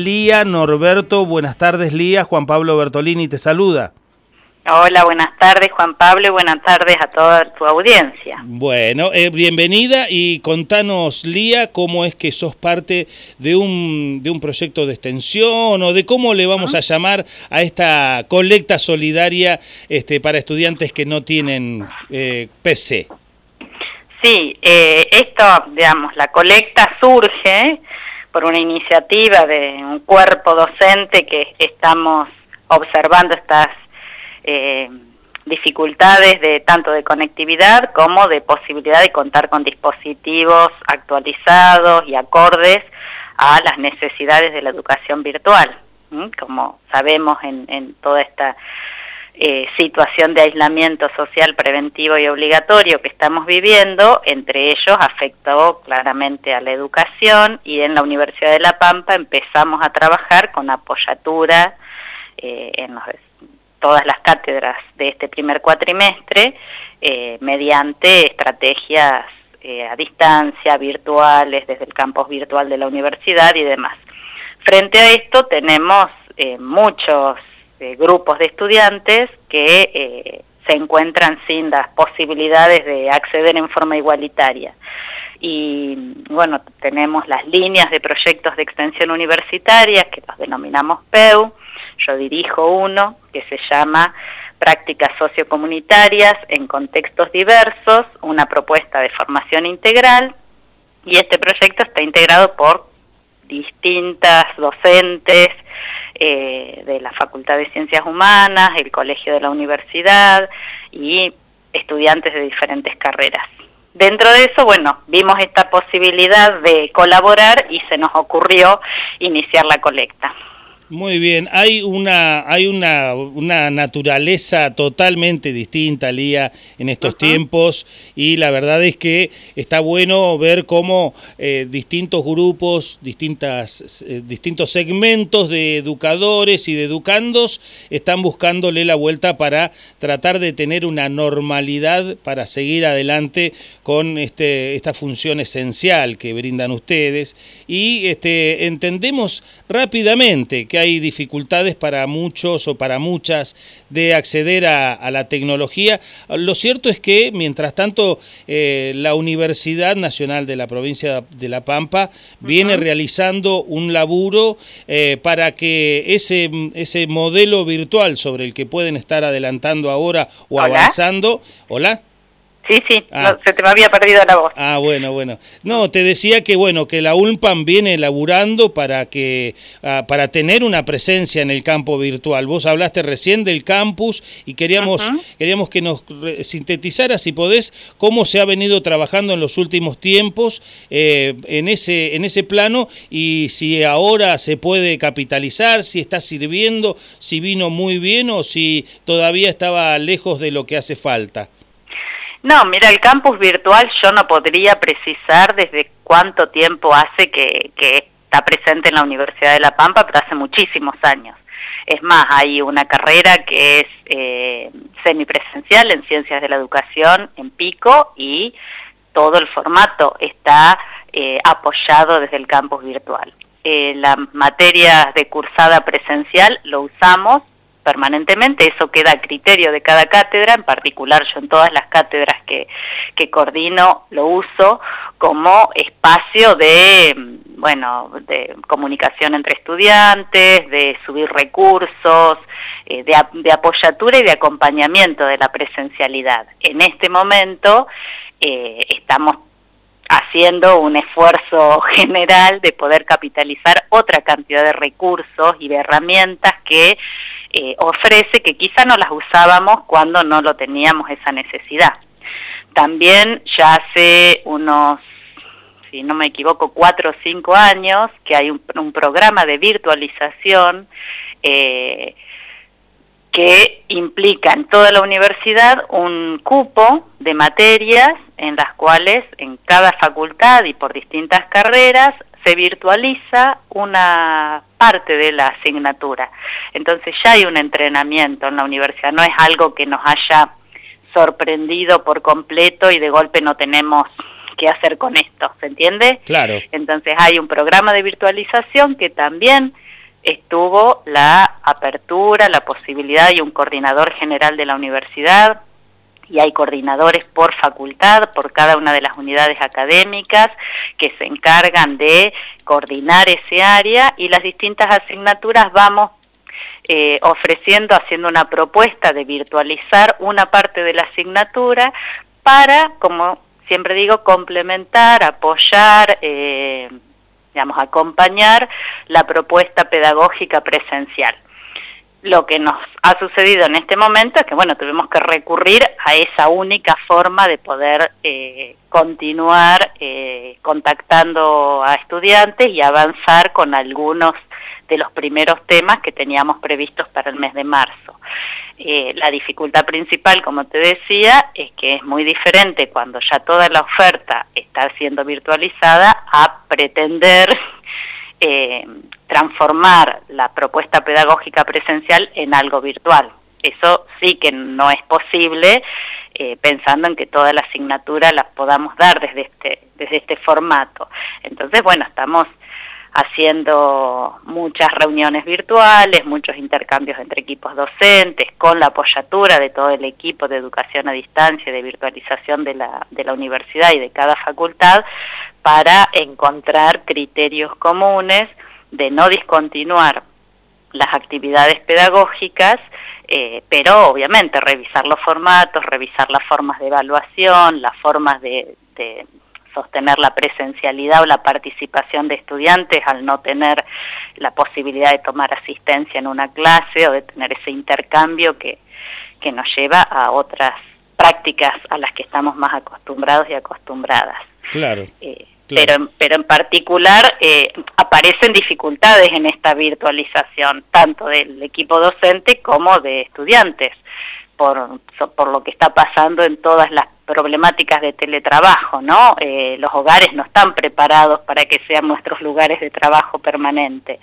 Lía Norberto, buenas tardes Lía, Juan Pablo Bertolini te saluda. Hola, buenas tardes Juan Pablo y buenas tardes a toda tu audiencia. Bueno, eh, bienvenida y contanos Lía cómo es que sos parte de un, de un proyecto de extensión o de cómo le vamos a llamar a esta colecta solidaria este, para estudiantes que no tienen eh, PC. Sí, eh, esto, digamos, la colecta surge por una iniciativa de un cuerpo docente que estamos observando estas eh, dificultades de tanto de conectividad como de posibilidad de contar con dispositivos actualizados y acordes a las necesidades de la educación virtual. Como sabemos en, en toda esta eh, situación de aislamiento social preventivo y obligatorio que estamos viviendo, entre ellos afectó claramente a la educación y en la Universidad de La Pampa empezamos a trabajar con apoyatura eh, en todas las cátedras de este primer cuatrimestre eh, mediante estrategias a distancia, virtuales, desde el campus virtual de la universidad y demás. Frente a esto tenemos muchos este, grupos de estudiantes que eh, se encuentran sin las posibilidades de acceder en forma igualitaria. Y bueno, tenemos las líneas de proyectos de extensión universitaria que los denominamos PEU, yo dirijo uno que se llama Prácticas Sociocomunitarias en Contextos Diversos, una propuesta de formación integral, y este proyecto está integrado por distintas docentes, eh, de la Facultad de Ciencias Humanas, el Colegio de la Universidad y estudiantes de diferentes carreras. Dentro de eso, bueno, vimos esta posibilidad de colaborar y se nos ocurrió iniciar la colecta. Muy bien, hay una hay una, una naturaleza totalmente distinta, Lía, en estos tiempos y la verdad es que está bueno ver cómo eh, distintos grupos, distintas, eh, distintos segmentos de educadores y de educandos están buscándole la vuelta para tratar de tener una normalidad para seguir adelante con este, esta función esencial que brindan ustedes. Y este, entendemos rápidamente que hay dificultades para muchos o para muchas de acceder a, la tecnología. Lo cierto es que, mientras tanto, eh, la Universidad Nacional de la provincia de La Pampa viene realizando un laburo eh, para que ese, ese modelo virtual sobre el que pueden estar adelantando ahora o avanzando... Hola. Sí, sí, ah. se te me había perdido la voz. Ah, bueno, bueno. No, te decía que bueno, que la UNPAM viene elaborando para que ah, para tener una presencia en el campo virtual. Vos hablaste recién del campus y queríamos queríamos que nos sintetizaras si podés cómo se ha venido trabajando en los últimos tiempos eh, en ese en ese plano y si ahora se puede capitalizar, si está sirviendo, si vino muy bien o si todavía estaba lejos de lo que hace falta. No, mira, el campus virtual yo no podría precisar desde cuánto tiempo hace que, está presente en la Universidad de La Pampa, pero hace muchísimos años. Es más, hay una carrera que es eh, semipresencial en Ciencias de la Educación en Pico y todo el formato está eh, apoyado desde el campus virtual. Eh, las materias de cursada presencial lo usamos permanentemente, eso queda a criterio de cada cátedra, en particular yo en todas las cátedras que, que coordino lo uso como espacio de, bueno, de comunicación entre estudiantes, de subir recursos, eh, de, apoyatura y de acompañamiento de la presencialidad. En este momento eh, estamos haciendo un esfuerzo general de poder capitalizar otra cantidad de recursos y de herramientas que eh, ofrece que quizá no las usábamos cuando no lo teníamos esa necesidad. También ya hace unos, si no me equivoco, cuatro o cinco años que hay un, programa de virtualización eh, que implica en toda la universidad un cupo de materias en las cuales en cada facultad y por distintas carreras se virtualiza una parte de la asignatura. Entonces ya hay un entrenamiento en la universidad, no es algo que nos haya sorprendido por completo y de golpe no tenemos qué hacer con esto, ¿se entiende? Claro. Entonces hay un programa de virtualización que también estuvo la apertura, la posibilidad y un coordinador general de la universidad, y hay coordinadores por facultad, por cada una de las unidades académicas que se encargan de coordinar ese área y las distintas asignaturas vamos eh, ofreciendo, haciendo una propuesta de virtualizar una parte de la asignatura para, como siempre digo, complementar, apoyar, eh, digamos, acompañar la propuesta pedagógica presencial. Lo que nos ha sucedido en este momento es que, bueno, tuvimos que recurrir a esa única forma de poder eh, continuar eh, contactando a estudiantes y avanzar con algunos de los primeros temas que teníamos previstos para el mes de marzo. Eh, la dificultad principal, como te decía, es que es muy diferente cuando ya toda la oferta está siendo virtualizada a pretender transformar la propuesta pedagógica presencial en algo virtual. Eso sí que no es posible eh, pensando en que toda la asignatura las podamos dar desde este, desde este formato. Entonces, bueno, estamos haciendo muchas reuniones virtuales, muchos intercambios entre equipos docentes, con la apoyatura de todo el equipo de educación a distancia y de virtualización de la, de la universidad y de cada facultad, para encontrar criterios comunes de no discontinuar las actividades pedagógicas, eh, pero obviamente revisar los formatos, revisar las formas de evaluación, las formas de, sostener la presencialidad o la participación de estudiantes al no tener la posibilidad de tomar asistencia en una clase o de tener ese intercambio que, que nos lleva a otras prácticas a las que estamos más acostumbrados y acostumbradas. Claro. Eh, pero, pero en particular eh, aparecen dificultades en esta virtualización, tanto del equipo docente como de estudiantes, por, por lo que está pasando en todas las problemáticas de teletrabajo, ¿no? Eh, los hogares no están preparados para que sean nuestros lugares de trabajo permanente.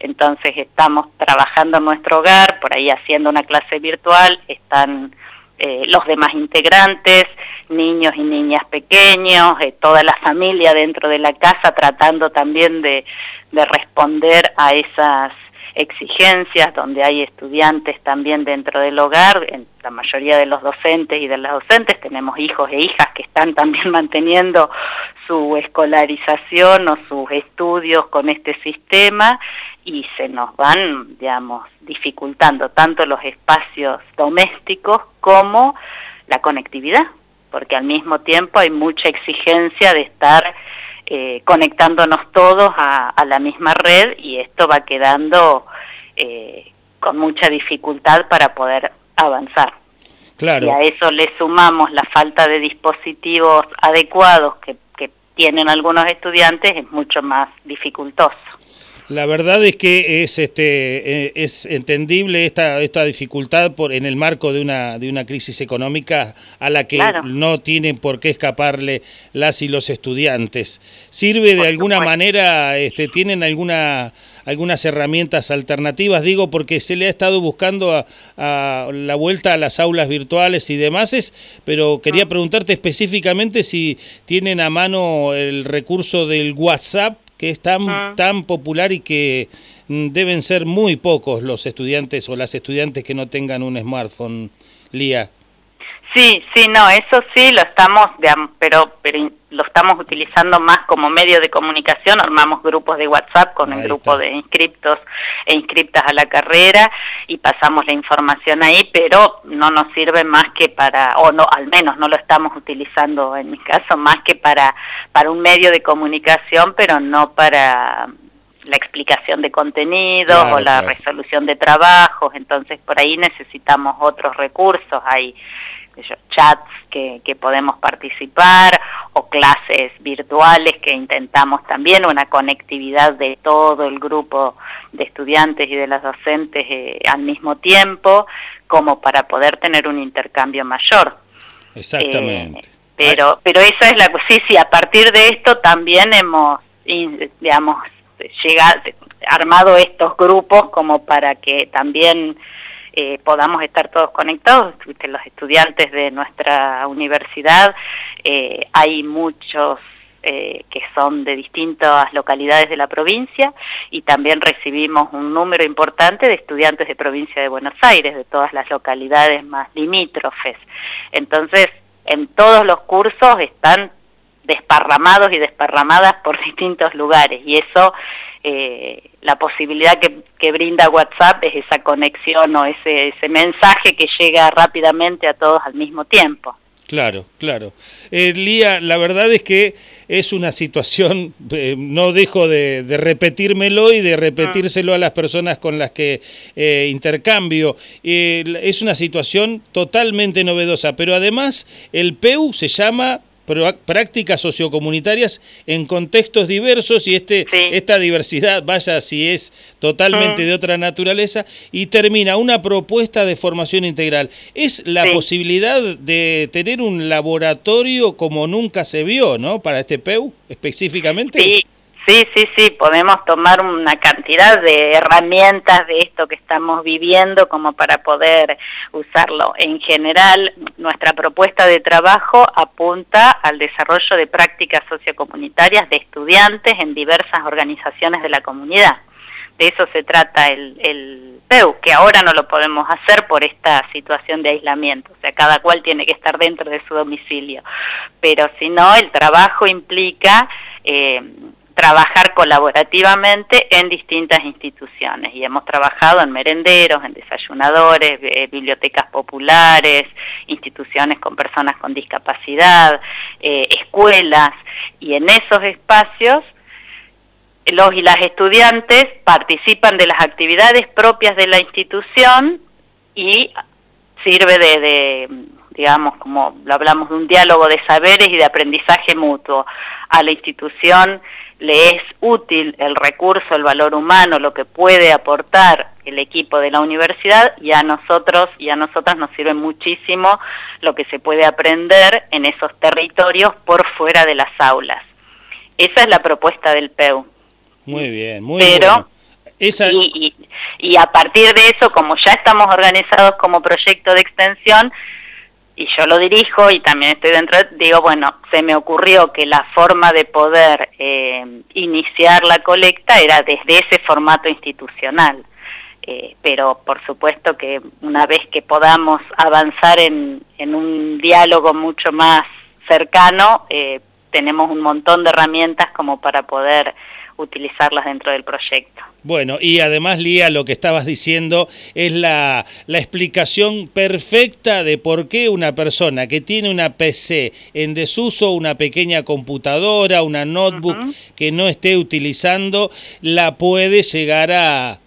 Entonces estamos trabajando en nuestro hogar, por ahí haciendo una clase virtual, están eh, los demás integrantes, niños y niñas pequeños, eh, toda la familia dentro de la casa tratando también de, de responder a esas exigencias, donde hay estudiantes también dentro del hogar, la mayoría de los docentes y de las docentes tenemos hijos e hijas que están también manteniendo su escolarización o sus estudios con este sistema y se nos van, digamos, dificultando tanto los espacios domésticos como la conectividad, porque al mismo tiempo hay mucha exigencia de estar eh, conectándonos todos a, la misma red y esto va quedando eh, con mucha dificultad para poder avanzar. Claro. Y a eso le sumamos la falta de dispositivos adecuados que tienen algunos estudiantes, es mucho más dificultoso. La verdad es que es este eh, es entendible esta esta dificultad por en el marco de una de una crisis económica a la que no tienen por qué escaparle las y los estudiantes. ¿Sirve de alguna manera este tienen alguna algunas herramientas alternativas, digo, porque se le ha estado buscando a, la vuelta a las aulas virtuales y demás, pero quería ah. preguntarte específicamente si tienen a mano el recurso del WhatsApp que es tan, ah. tan popular y que mm, deben ser muy pocos los estudiantes o las estudiantes que no tengan un smartphone, Lía. Sí, sí, no, eso sí lo estamos, pero, pero lo estamos utilizando más como medio de comunicación, armamos grupos de WhatsApp con el grupo de inscriptos e inscriptas a la carrera y pasamos la información ahí, pero no nos sirve más que para, o no, al menos no lo estamos utilizando en mi caso, más que para, para un medio de comunicación, pero no para la explicación de contenidos o la resolución de trabajos, entonces por ahí necesitamos otros recursos, hay chats que, que, podemos participar o clases virtuales que intentamos también, una conectividad de todo el grupo de estudiantes y de las docentes eh, al mismo tiempo, como para poder tener un intercambio mayor. Exactamente. Eh, pero, pero esa es la sí, sí, a partir de esto también hemos, digamos, llegado, armado estos grupos como para que también eh, podamos estar todos conectados, los estudiantes de nuestra universidad, eh, hay muchos eh, que son de distintas localidades de la provincia y también recibimos un número importante de estudiantes de provincia de Buenos Aires, de todas las localidades más limítrofes. Entonces, en todos los cursos están desparramados y desparramadas por distintos lugares y eso, eh, la posibilidad que, brinda WhatsApp es esa conexión o ese, ese mensaje que llega rápidamente a todos al mismo tiempo. Claro, claro. Eh, Lía, la verdad es que es una situación, eh, no dejo de, repetírmelo y de repetírselo a las personas con las que eh, intercambio. es una situación totalmente novedosa, pero además el PEU se llama prácticas sociocomunitarias en contextos diversos y este, esta diversidad, vaya si es totalmente mm. de otra naturaleza, y termina una propuesta de formación integral. Es la posibilidad de tener un laboratorio como nunca se vio, ¿no? Para este PEU específicamente. Sí. Sí, sí, sí, podemos tomar una cantidad de herramientas de esto que estamos viviendo como para poder usarlo. En general, nuestra propuesta de trabajo apunta al desarrollo de prácticas sociocomunitarias de estudiantes en diversas organizaciones de la comunidad. De eso se trata el, el PEU, que ahora no lo podemos hacer por esta situación de aislamiento, o sea, cada cual tiene que estar dentro de su domicilio. Pero si no, el trabajo implica... Eh, trabajar colaborativamente en distintas instituciones y hemos trabajado en merenderos, en desayunadores, eh, bibliotecas populares, instituciones con personas con discapacidad, eh, escuelas y en esos espacios los y las estudiantes participan de las actividades propias de la institución y sirve de digamos, como lo hablamos de un diálogo de saberes y de aprendizaje mutuo. A la institución le es útil el recurso, el valor humano, lo que puede aportar el equipo de la universidad y a nosotros y a nosotras nos sirve muchísimo lo que se puede aprender en esos territorios por fuera de las aulas. Esa es la propuesta del PEU. Muy bien, muy bien. Y, y a partir de eso, como ya estamos organizados como proyecto de extensión, y yo lo dirijo y también estoy dentro, digo, bueno, se me ocurrió que la forma de poder eh, iniciar la colecta era desde ese formato institucional. Eh, pero por supuesto que una vez que podamos avanzar en, un diálogo mucho más cercano, eh, tenemos un montón de herramientas como para poder utilizarlas dentro del proyecto. Bueno, y además, Lía, lo que estabas diciendo es la, la, explicación perfecta de por qué una persona que tiene una PC en desuso, una pequeña computadora, una notebook que no esté utilizando, la puede llegar a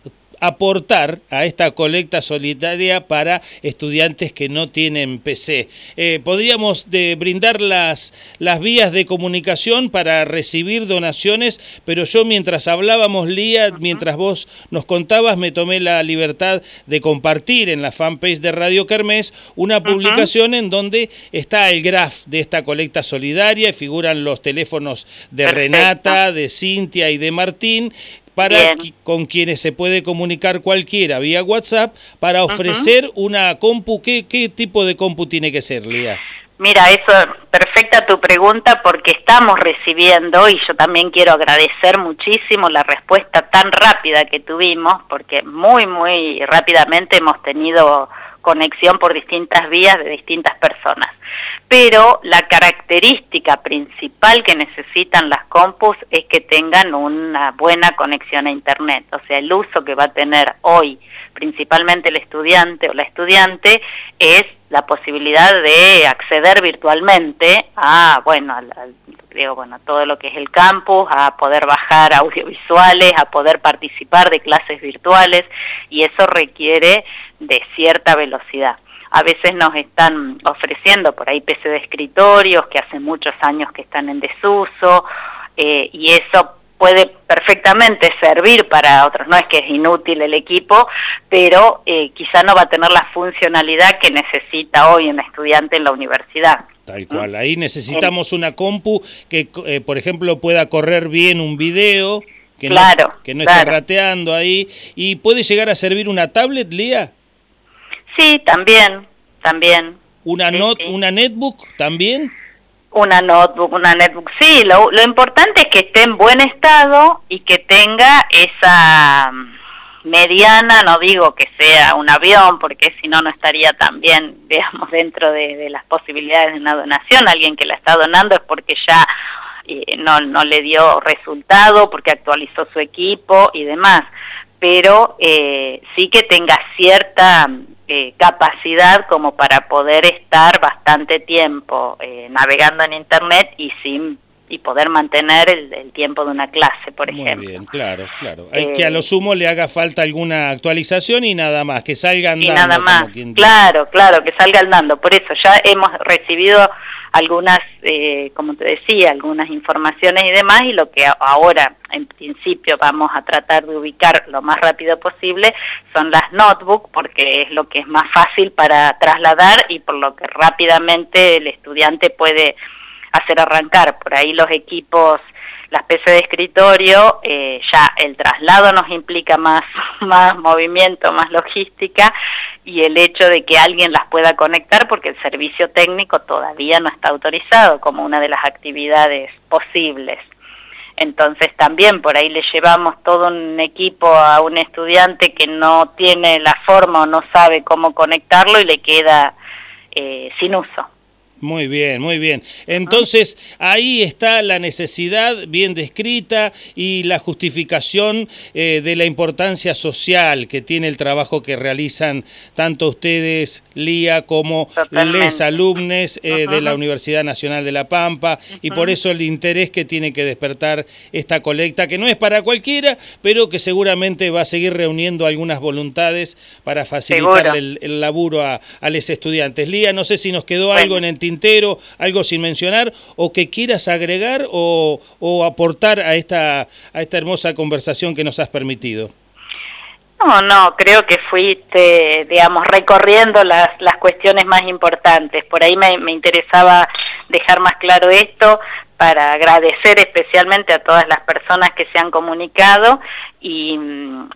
aportar a esta colecta solidaria para estudiantes que no tienen PC. Eh, podríamos de brindar las, las vías de comunicación para recibir donaciones, pero yo mientras hablábamos, Lía, mientras vos nos contabas, me tomé la libertad de compartir en la fanpage de Radio Kermés una publicación en donde está el graph de esta colecta solidaria y figuran los teléfonos de Renata, de Cintia y de Martín para con quienes se puede comunicar cualquiera vía WhatsApp para ofrecer una compu. ¿Qué, ¿Qué tipo de compu tiene que ser, Lía? Mira, eso perfecta tu pregunta porque estamos recibiendo y yo también quiero agradecer muchísimo la respuesta tan rápida que tuvimos porque muy, muy rápidamente hemos tenido conexión por distintas vías de distintas personas. Pero la característica principal que necesitan las compus es que tengan una buena conexión a Internet. O sea, el uso que va a tener hoy principalmente el estudiante o la estudiante es la posibilidad de acceder virtualmente a, bueno, digo, bueno, todo lo que es el campus, a poder bajar audiovisuales, a poder participar de clases virtuales y eso requiere de cierta velocidad. A veces nos están ofreciendo por ahí PC de escritorios que hace muchos años que están en desuso eh, y eso puede perfectamente servir para otros. No es que es inútil el equipo, pero eh, quizá no va a tener la funcionalidad que necesita hoy un estudiante en la universidad. Tal cual, ahí necesitamos una compu que, eh, por ejemplo, pueda correr bien un video, que no, que no esté rateando ahí, y puede llegar a servir una tablet, Lía. Sí, también, también. ¿Una, not, una netbook también? Una notebook, una netbook, sí, lo, lo importante es que esté en buen estado y que tenga esa mediana, no digo que sea un avión, porque si no, no estaría también, digamos, dentro de, las posibilidades de una donación. Alguien que la está donando es porque ya eh, no, no le dio resultado, porque actualizó su equipo y demás. Pero eh, sí que tenga cierta eh, capacidad como para poder estar bastante tiempo navegando en Internet y sin y poder mantener el, tiempo de una clase, por ejemplo. Muy bien, claro, claro. Hay que a lo eh, sumo le haga falta alguna actualización y nada más, que salga andando. Y nada más, claro, claro, que salga andando. Por eso ya hemos recibido algunas, eh, como te decía, algunas informaciones y demás, y lo que ahora en principio vamos a tratar de ubicar lo más rápido posible son las notebooks, porque es lo que es más fácil para trasladar y por lo que rápidamente el estudiante puede hacer arrancar. Por ahí los equipos, las PC de escritorio, eh, ya el traslado nos implica más, más movimiento, más logística y el hecho de que alguien las pueda conectar porque el servicio técnico todavía no está autorizado como una de las actividades posibles. Entonces también por ahí le llevamos todo un equipo a un estudiante que no tiene la forma o no sabe cómo conectarlo y le queda eh, sin uso. Muy bien, muy bien. Entonces, ahí está la necesidad bien descrita y la justificación eh, de la importancia social que tiene el trabajo que realizan tanto ustedes, Lía, como les alumnos eh, de la Universidad Nacional de La Pampa, y por eso el interés que tiene que despertar esta colecta, que no es para cualquiera, pero que seguramente va a seguir reuniendo algunas voluntades para facilitar el, laburo a, los estudiantes. Lía, no sé si nos quedó algo en el entero, algo sin mencionar, o que quieras agregar o, aportar a esta, a esta hermosa conversación que nos has permitido. No, no, creo que fuiste, digamos, recorriendo las, las cuestiones más importantes. Por ahí me, me interesaba dejar más claro esto para agradecer especialmente a todas las personas que se han comunicado y,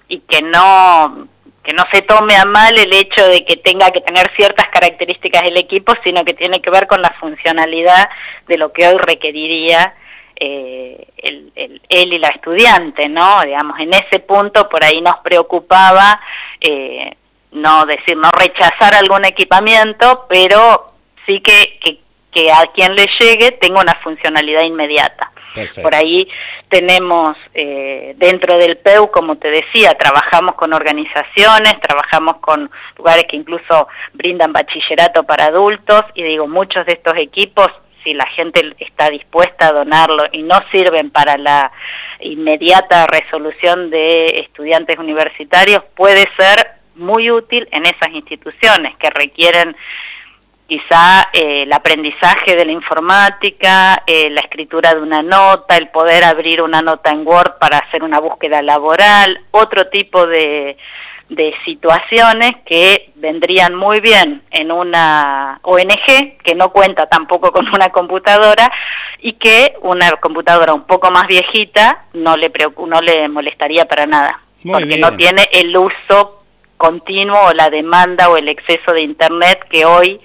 y que no que no se tome a mal el hecho de que tenga que tener ciertas características el equipo, sino que tiene que ver con la funcionalidad de lo que hoy requeriría eh, el, él y la estudiante, ¿no? Digamos, en ese punto por ahí nos preocupaba eh, no decir, no rechazar algún equipamiento, pero sí que, que, que a quien le llegue tenga una funcionalidad inmediata. Por ahí tenemos eh, dentro del PEU, como te decía, trabajamos con organizaciones, trabajamos con lugares que incluso brindan bachillerato para adultos y digo, muchos de estos equipos si la gente está dispuesta a donarlo y no sirven para la inmediata resolución de estudiantes universitarios, puede ser muy útil en esas instituciones que requieren quizá eh, el aprendizaje de la informática, eh, la escritura de una nota, el poder abrir una nota en Word para hacer una búsqueda laboral, otro tipo de, de situaciones que vendrían muy bien en una ONG que no cuenta tampoco con una computadora y que una computadora un poco más viejita no le, no le molestaría para nada, porque no tiene el uso continuo o la demanda o el exceso de Internet que hoy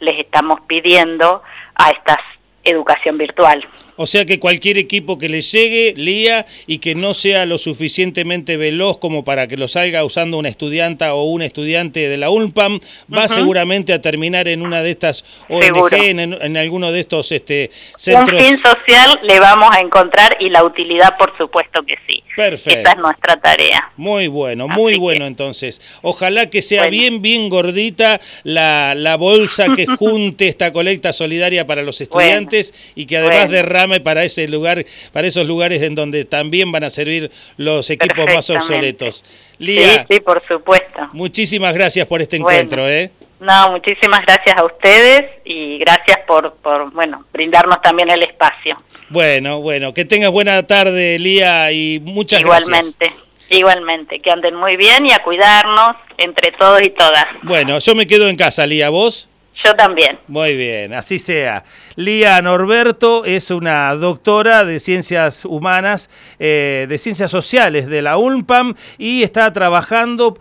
les estamos pidiendo a esta educación virtual. O sea que cualquier equipo que le llegue, lía y que no sea lo suficientemente veloz como para que lo salga usando una estudianta o un estudiante de la UNPAM, va seguramente a terminar en una de estas ONG, en, alguno de estos este, centros. Un fin social le vamos a encontrar y la utilidad por supuesto que sí. Perfecto. Esa es nuestra tarea. Muy bueno, muy bueno entonces. Ojalá que sea bien, bien gordita la, la bolsa que junte esta colecta solidaria para los estudiantes y que además derrame para ese lugar, para esos lugares en donde también van a servir los equipos más obsoletos. Lía, sí, por supuesto. Muchísimas gracias por este encuentro, ¿eh? No, muchísimas gracias a ustedes y gracias por, por, bueno, brindarnos también el espacio. Bueno, bueno, que tengas buena tarde, Lía, y muchas gracias. Igualmente. Igualmente, que anden muy bien y a cuidarnos entre todos y todas. Bueno, yo me quedo en casa, Lía, ¿vos? Yo también. Muy bien, así sea. Lía Norberto es una doctora de ciencias humanas, eh, de ciencias sociales de la UNPAM y está trabajando